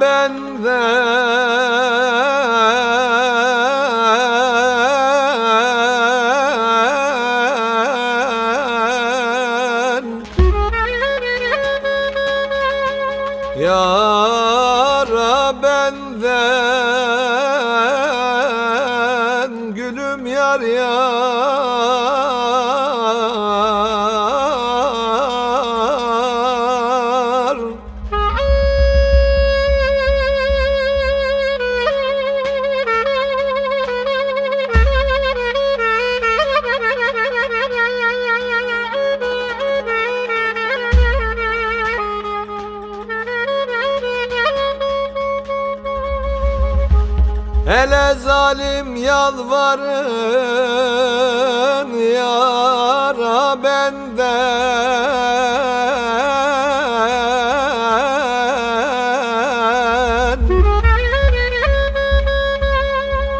benden. Yara benden Gülüm yar yar Hele zalim yalvarın yara benden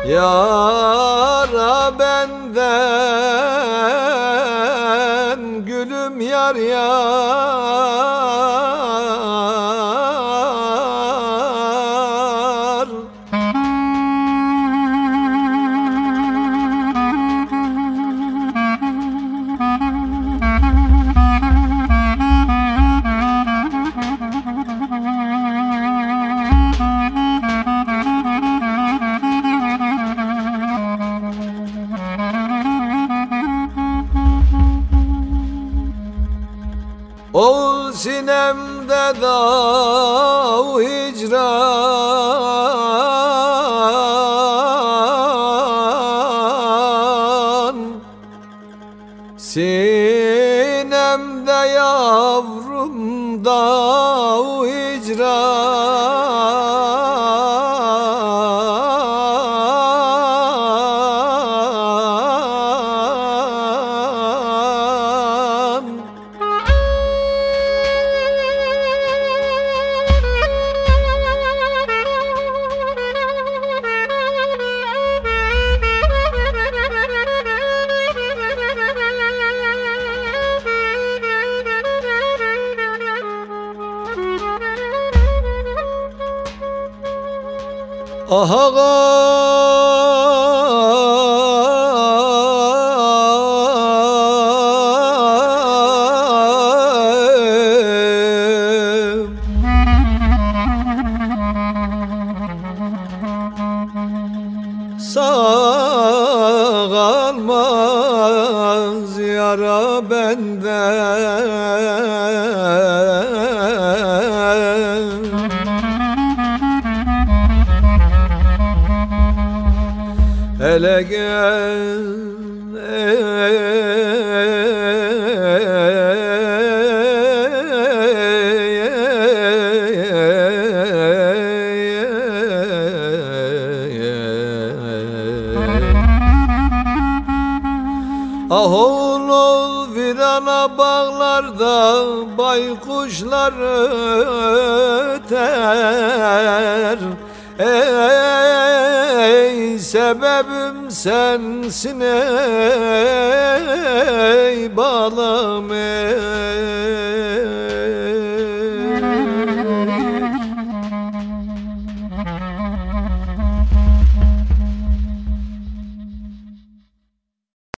Yara benden Gülüm yar yar sinemde dav hicran. Sinemde yavrum dav hicran Aha Sağalmaz yara benden Hele gel. Ah ol virana bağlarda baykuşlar öter Ey sebebim sensin ey balam ey